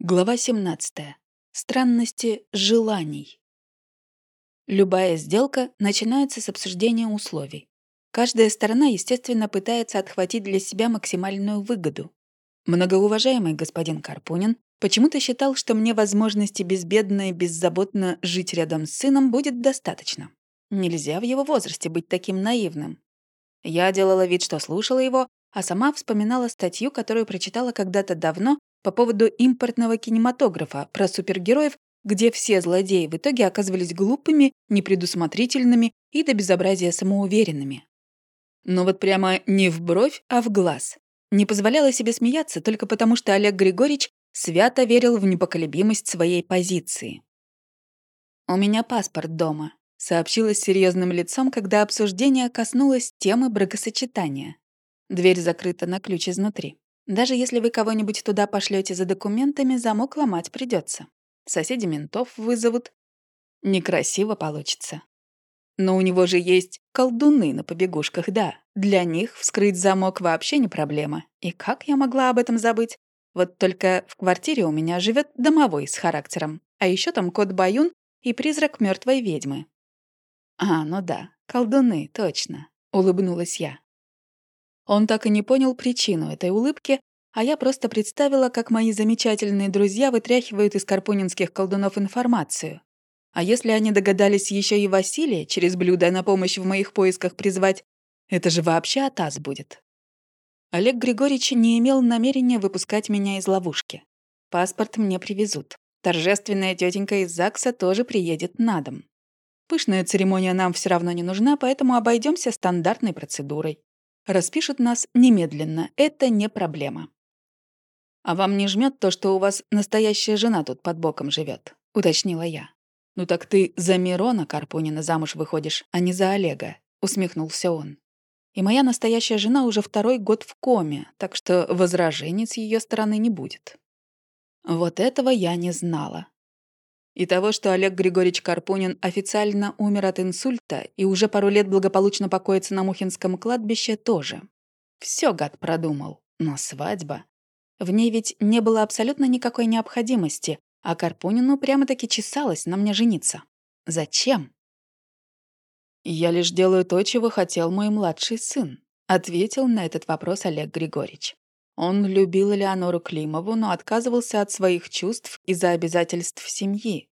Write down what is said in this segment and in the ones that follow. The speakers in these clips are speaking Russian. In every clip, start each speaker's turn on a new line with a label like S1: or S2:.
S1: Глава 17. Странности желаний. Любая сделка начинается с обсуждения условий. Каждая сторона, естественно, пытается отхватить для себя максимальную выгоду. Многоуважаемый господин Карпунин почему-то считал, что мне возможности безбедно и беззаботно жить рядом с сыном будет достаточно. Нельзя в его возрасте быть таким наивным. Я делала вид, что слушала его, а сама вспоминала статью, которую прочитала когда-то давно по поводу импортного кинематографа про супергероев, где все злодеи в итоге оказывались глупыми, непредусмотрительными и до безобразия самоуверенными. Но вот прямо не в бровь, а в глаз. Не позволяла себе смеяться только потому, что Олег Григорьевич свято верил в непоколебимость своей позиции. «У меня паспорт дома», — сообщила с серьезным лицом, когда обсуждение коснулось темы бракосочетания. Дверь закрыта на ключ изнутри. Даже если вы кого-нибудь туда пошлете за документами, замок ломать придется. Соседи ментов вызовут. Некрасиво получится. Но у него же есть колдуны на побегушках, да. Для них вскрыть замок вообще не проблема. И как я могла об этом забыть? Вот только в квартире у меня живет домовой с характером. А еще там кот Баюн и призрак мертвой ведьмы. А, ну да, колдуны, точно. Улыбнулась я. Он так и не понял причину этой улыбки, а я просто представила, как мои замечательные друзья вытряхивают из карпунинских колдунов информацию. А если они догадались еще и Василия через блюдо на помощь в моих поисках призвать, это же вообще атас будет. Олег Григорьевич не имел намерения выпускать меня из ловушки. Паспорт мне привезут. Торжественная тетенька из ЗАГСа тоже приедет на дом. Пышная церемония нам все равно не нужна, поэтому обойдемся стандартной процедурой. Распишут нас немедленно, это не проблема. «А вам не жмет то, что у вас настоящая жена тут под боком живет? уточнила я. «Ну так ты за Мирона Карпунина замуж выходишь, а не за Олега», — усмехнулся он. «И моя настоящая жена уже второй год в коме, так что возражений с ее стороны не будет». Вот этого я не знала. И того, что Олег Григорьевич Карпунин официально умер от инсульта и уже пару лет благополучно покоится на Мухинском кладбище, тоже. Все гад продумал. Но свадьба... В ней ведь не было абсолютно никакой необходимости, а Карпунину прямо-таки чесалось на мне жениться. Зачем? «Я лишь делаю то, чего хотел мой младший сын», — ответил на этот вопрос Олег Григорьевич. Он любил Леонору Климову, но отказывался от своих чувств из-за обязательств семьи.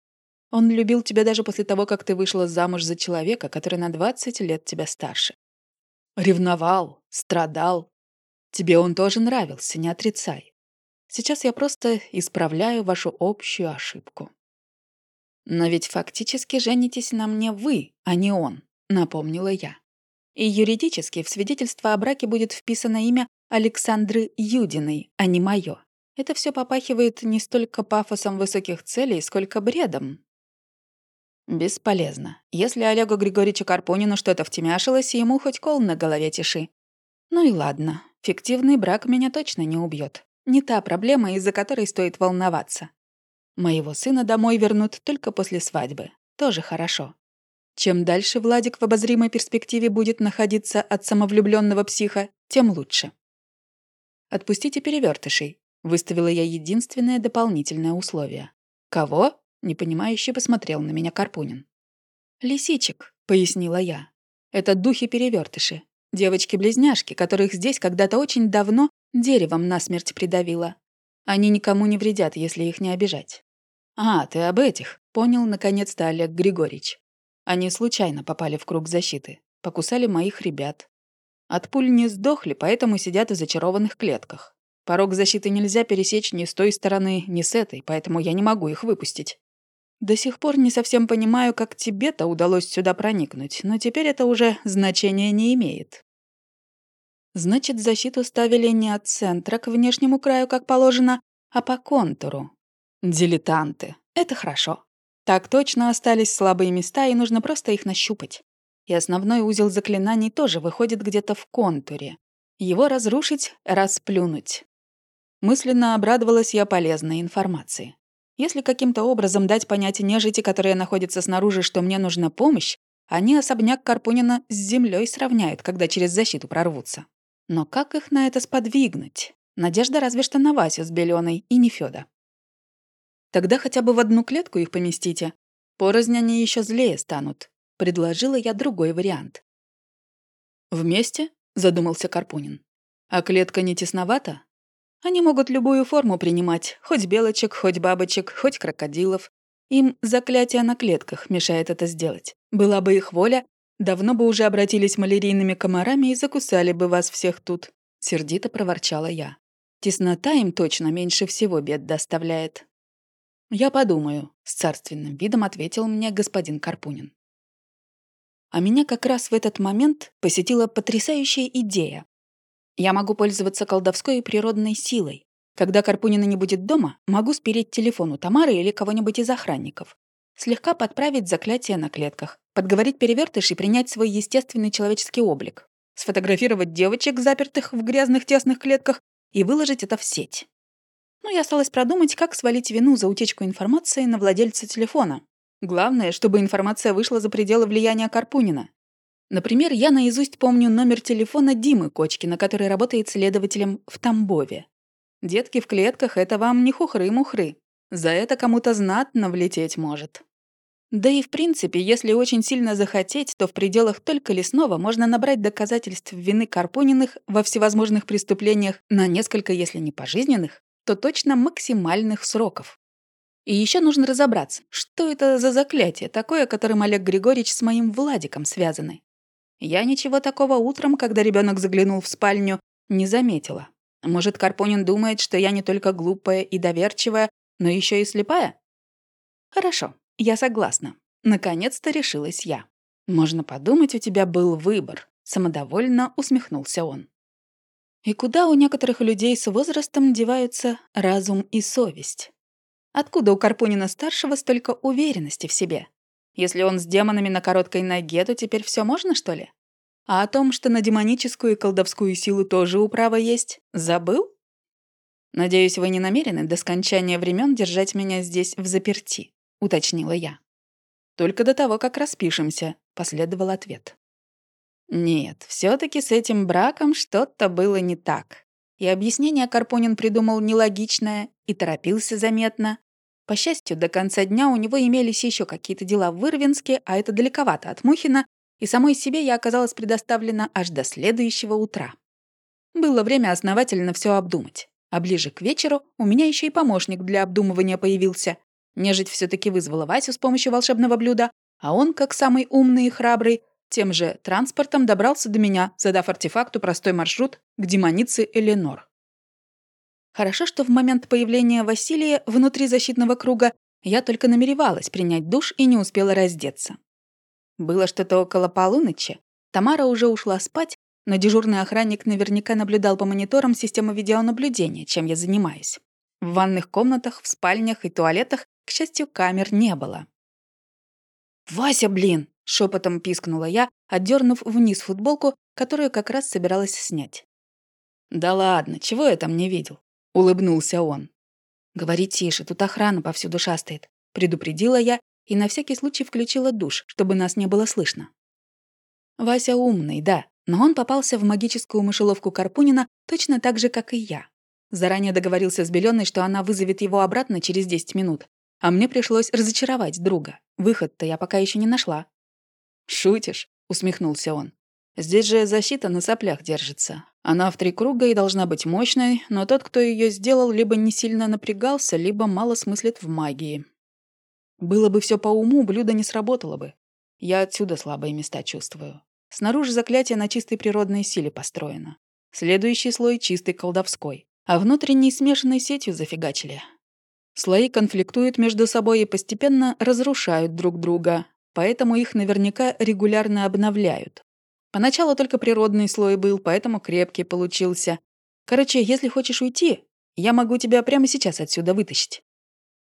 S1: Он любил тебя даже после того, как ты вышла замуж за человека, который на 20 лет тебя старше. Ревновал, страдал. Тебе он тоже нравился, не отрицай. Сейчас я просто исправляю вашу общую ошибку. Но ведь фактически женитесь на мне вы, а не он, напомнила я. И юридически в свидетельство о браке будет вписано имя Александры Юдиной, а не моё. Это все попахивает не столько пафосом высоких целей, сколько бредом. Бесполезно. Если Олегу Григорьевичу Карпунину что-то втемяшилось, ему хоть кол на голове тиши. Ну и ладно, фиктивный брак меня точно не убьет. Не та проблема, из-за которой стоит волноваться. Моего сына домой вернут только после свадьбы. Тоже хорошо. Чем дальше Владик в обозримой перспективе будет находиться от самовлюбленного психа, тем лучше. «Отпустите перевертышей», — выставила я единственное дополнительное условие. «Кого?» — непонимающе посмотрел на меня Карпунин. «Лисичек», — пояснила я. «Это духи-перевертыши, девочки-близняшки, которых здесь когда-то очень давно деревом насмерть придавило. Они никому не вредят, если их не обижать». «А, ты об этих», — понял наконец-то Олег Григорьевич. Они случайно попали в круг защиты, покусали моих ребят, от пуль не сдохли, поэтому сидят в зачарованных клетках. Порог защиты нельзя пересечь ни с той стороны, ни с этой, поэтому я не могу их выпустить. До сих пор не совсем понимаю, как тебе-то удалось сюда проникнуть, но теперь это уже значения не имеет. Значит, защиту ставили не от центра к внешнему краю, как положено, а по контуру. Дилетанты. Это хорошо. Так точно остались слабые места, и нужно просто их нащупать и основной узел заклинаний тоже выходит где-то в контуре. Его разрушить — расплюнуть. Мысленно обрадовалась я полезной информации. Если каким-то образом дать понять нежити, которая находится снаружи, что мне нужна помощь, они особняк Карпунина с землей сравняют, когда через защиту прорвутся. Но как их на это сподвигнуть? Надежда разве что на Васю с Беленой и Нефёда. Тогда хотя бы в одну клетку их поместите. Порознь они еще злее станут. Предложила я другой вариант. «Вместе?» — задумался Карпунин. «А клетка не тесновата? Они могут любую форму принимать, хоть белочек, хоть бабочек, хоть крокодилов. Им заклятие на клетках мешает это сделать. Была бы их воля, давно бы уже обратились малярийными комарами и закусали бы вас всех тут», — сердито проворчала я. «Теснота им точно меньше всего бед доставляет». «Я подумаю», — с царственным видом ответил мне господин Карпунин. А меня как раз в этот момент посетила потрясающая идея. Я могу пользоваться колдовской и природной силой. Когда Карпунина не будет дома, могу спереть телефон у Тамары или кого-нибудь из охранников. Слегка подправить заклятие на клетках, подговорить перевертыш и принять свой естественный человеческий облик. Сфотографировать девочек, запертых в грязных тесных клетках, и выложить это в сеть. Ну и осталось продумать, как свалить вину за утечку информации на владельца телефона. Главное, чтобы информация вышла за пределы влияния Карпунина. Например, я наизусть помню номер телефона Димы Кочкина, который работает следователем в Тамбове. Детки в клетках — это вам не хухры-мухры. За это кому-то знатно влететь может. Да и в принципе, если очень сильно захотеть, то в пределах только лесного можно набрать доказательств вины Карпуниных во всевозможных преступлениях на несколько, если не пожизненных, то точно максимальных сроков. И еще нужно разобраться, что это за заклятие такое, которым Олег Григорьевич с моим Владиком связаны. Я ничего такого утром, когда ребенок заглянул в спальню, не заметила. Может, Карпонин думает, что я не только глупая и доверчивая, но еще и слепая? Хорошо, я согласна. Наконец-то решилась я. Можно подумать, у тебя был выбор. Самодовольно усмехнулся он. И куда у некоторых людей с возрастом деваются разум и совесть? Откуда у Карпунина-старшего столько уверенности в себе? Если он с демонами на короткой ноге, то теперь все можно, что ли? А о том, что на демоническую и колдовскую силу тоже управа есть, забыл? Надеюсь, вы не намерены до скончания времен держать меня здесь в заперти, уточнила я. Только до того, как распишемся, последовал ответ. Нет, все таки с этим браком что-то было не так. И объяснение Карпонин придумал нелогичное и торопился заметно. По счастью, до конца дня у него имелись еще какие-то дела в Вырвинске, а это далековато от Мухина, и самой себе я оказалась предоставлена аж до следующего утра. Было время основательно все обдумать. А ближе к вечеру у меня еще и помощник для обдумывания появился. Нежить все таки вызвала Васю с помощью волшебного блюда, а он, как самый умный и храбрый, тем же транспортом добрался до меня, задав артефакту простой маршрут к демонице Эленор. Хорошо, что в момент появления Василия внутри защитного круга я только намеревалась принять душ и не успела раздеться. Было что-то около полуночи. Тамара уже ушла спать, но дежурный охранник наверняка наблюдал по мониторам системы видеонаблюдения, чем я занимаюсь. В ванных комнатах, в спальнях и туалетах, к счастью, камер не было. «Вася, блин!» — шепотом пискнула я, отдернув вниз футболку, которую как раз собиралась снять. «Да ладно, чего я там не видел? — улыбнулся он. «Говори тише, тут охрана повсюду шастает», — предупредила я и на всякий случай включила душ, чтобы нас не было слышно. Вася умный, да, но он попался в магическую мышеловку Карпунина точно так же, как и я. Заранее договорился с Белёной, что она вызовет его обратно через 10 минут. А мне пришлось разочаровать друга. Выход-то я пока еще не нашла. «Шутишь?» — усмехнулся он. «Здесь же защита на соплях держится. Она в три круга и должна быть мощной, но тот, кто ее сделал, либо не сильно напрягался, либо мало смыслит в магии. Было бы все по уму, блюдо не сработало бы. Я отсюда слабые места чувствую. Снаружи заклятие на чистой природной силе построено. Следующий слой чистый колдовской. А внутренней смешанной сетью зафигачили. Слои конфликтуют между собой и постепенно разрушают друг друга, поэтому их наверняка регулярно обновляют. Поначалу только природный слой был, поэтому крепкий получился. Короче, если хочешь уйти, я могу тебя прямо сейчас отсюда вытащить».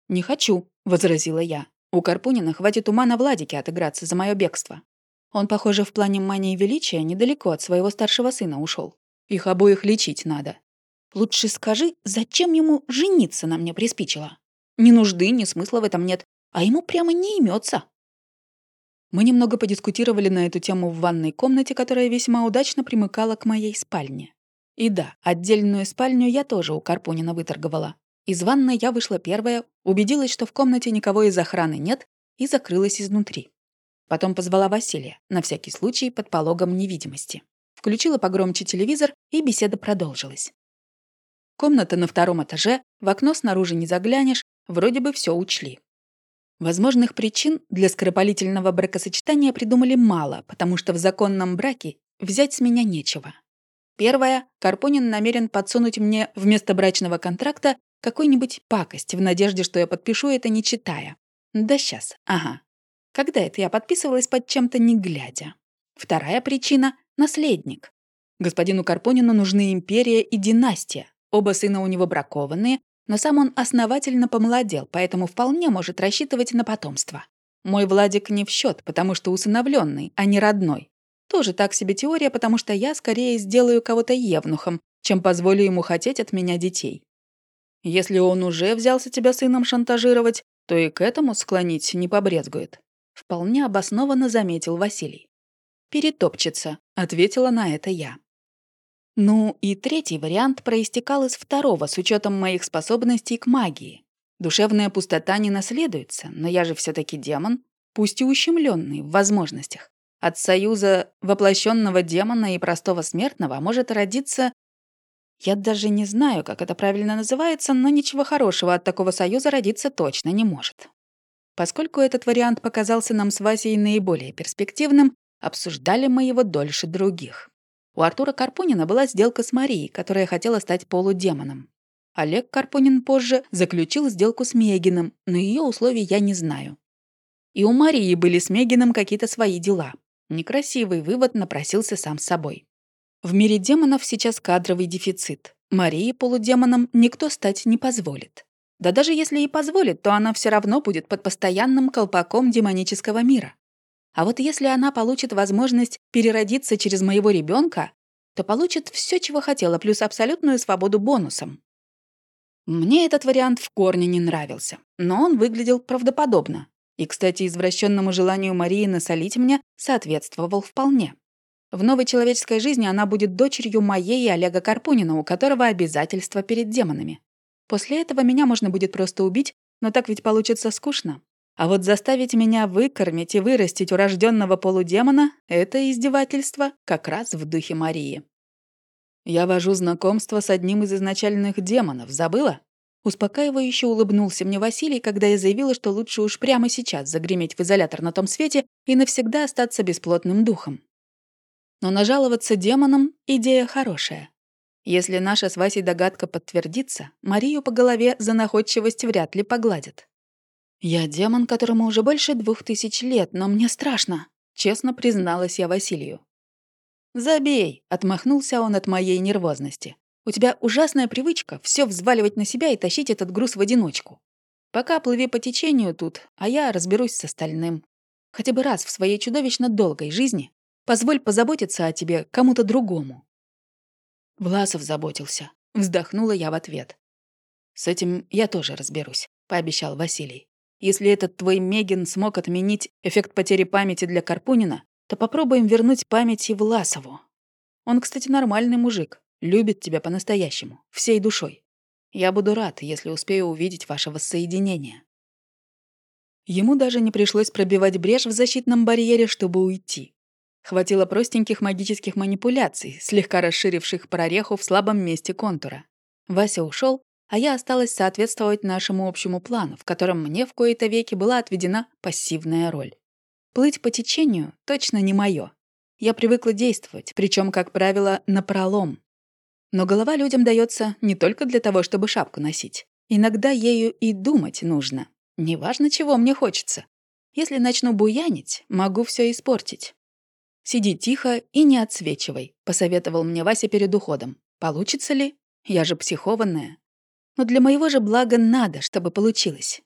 S1: «Не хочу», — возразила я. «У Карпунина хватит ума на Владике отыграться за мое бегство. Он, похоже, в плане мании величия недалеко от своего старшего сына ушел. Их обоих лечить надо. Лучше скажи, зачем ему жениться на мне приспичило? Ни нужды, ни смысла в этом нет, а ему прямо не имется. Мы немного подискутировали на эту тему в ванной комнате, которая весьма удачно примыкала к моей спальне. И да, отдельную спальню я тоже у Карпунина выторговала. Из ванной я вышла первая, убедилась, что в комнате никого из охраны нет, и закрылась изнутри. Потом позвала Василия, на всякий случай под пологом невидимости. Включила погромче телевизор, и беседа продолжилась. Комната на втором этаже, в окно снаружи не заглянешь, вроде бы все учли. Возможных причин для скоропалительного бракосочетания придумали мало, потому что в законном браке взять с меня нечего. Первое. Карпонин намерен подсунуть мне вместо брачного контракта какую-нибудь пакость в надежде, что я подпишу это не читая. Да сейчас, ага. Когда это я подписывалась под чем-то не глядя? Вторая причина — наследник. Господину Карпонину нужны империя и династия. Оба сына у него бракованные, но сам он основательно помолодел, поэтому вполне может рассчитывать на потомство. Мой Владик не в счет, потому что усыновленный, а не родной. Тоже так себе теория, потому что я скорее сделаю кого-то евнухом, чем позволю ему хотеть от меня детей. Если он уже взялся тебя сыном шантажировать, то и к этому склонить не побрезгует. Вполне обоснованно заметил Василий. «Перетопчется», — ответила на это я. Ну и третий вариант проистекал из второго с учетом моих способностей к магии. Душевная пустота не наследуется, но я же все таки демон, пусть и ущемленный в возможностях. От союза воплощенного демона и простого смертного может родиться... Я даже не знаю, как это правильно называется, но ничего хорошего от такого союза родиться точно не может. Поскольку этот вариант показался нам с Васей наиболее перспективным, обсуждали мы его дольше других. У Артура Карпунина была сделка с Марией, которая хотела стать полудемоном. Олег Карпунин позже заключил сделку с Мегиным, но ее условий я не знаю. И у Марии были с Мегиным какие-то свои дела. Некрасивый вывод напросился сам собой. В мире демонов сейчас кадровый дефицит. Марии полудемоном никто стать не позволит. Да даже если и позволит, то она все равно будет под постоянным колпаком демонического мира. А вот если она получит возможность переродиться через моего ребенка, то получит все, чего хотела, плюс абсолютную свободу бонусом. Мне этот вариант в корне не нравился, но он выглядел правдоподобно. И, кстати, извращенному желанию Марии насолить мне соответствовал вполне. В новой человеческой жизни она будет дочерью моей и Олега Карпунина, у которого обязательства перед демонами. После этого меня можно будет просто убить, но так ведь получится скучно. А вот заставить меня выкормить и вырастить урожденного полудемона — это издевательство как раз в духе Марии. «Я вожу знакомство с одним из изначальных демонов, забыла?» Успокаивающе улыбнулся мне Василий, когда я заявила, что лучше уж прямо сейчас загреметь в изолятор на том свете и навсегда остаться бесплотным духом. Но нажаловаться демонам — идея хорошая. Если наша с Васей догадка подтвердится, Марию по голове за находчивость вряд ли погладят. «Я демон, которому уже больше двух тысяч лет, но мне страшно», — честно призналась я Василию. «Забей», — отмахнулся он от моей нервозности. «У тебя ужасная привычка все взваливать на себя и тащить этот груз в одиночку. Пока плыви по течению тут, а я разберусь с остальным. Хотя бы раз в своей чудовищно долгой жизни позволь позаботиться о тебе кому-то другому». Власов заботился. Вздохнула я в ответ. «С этим я тоже разберусь», — пообещал Василий. Если этот твой Мегин смог отменить эффект потери памяти для Карпунина, то попробуем вернуть память и Власову. Он, кстати, нормальный мужик, любит тебя по-настоящему, всей душой. Я буду рад, если успею увидеть ваше воссоединение». Ему даже не пришлось пробивать брешь в защитном барьере, чтобы уйти. Хватило простеньких магических манипуляций, слегка расширивших прореху в слабом месте контура. Вася ушел, а я осталась соответствовать нашему общему плану, в котором мне в кои-то веки была отведена пассивная роль. Плыть по течению точно не мое. Я привыкла действовать, причем, как правило, напролом. Но голова людям дается не только для того, чтобы шапку носить. Иногда ею и думать нужно. Неважно, чего мне хочется. Если начну буянить, могу все испортить. «Сиди тихо и не отсвечивай», — посоветовал мне Вася перед уходом. «Получится ли? Я же психованная. Но для моего же блага надо, чтобы получилось.